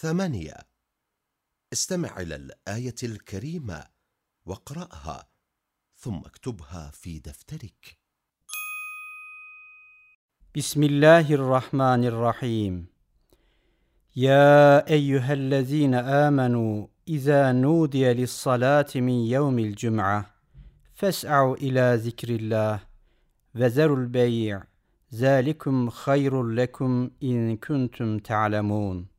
ثمانية. استمع إلى الآية الكريمة واقرأها ثم اكتبها في دفترك. بسم الله الرحمن الرحيم. يا أيها الذين آمنوا إذا نودي للصلاة من يوم الجمعة فاسعوا إلى ذكر الله وذروا البيع ذلكم خير لكم إن كنتم تعلمون.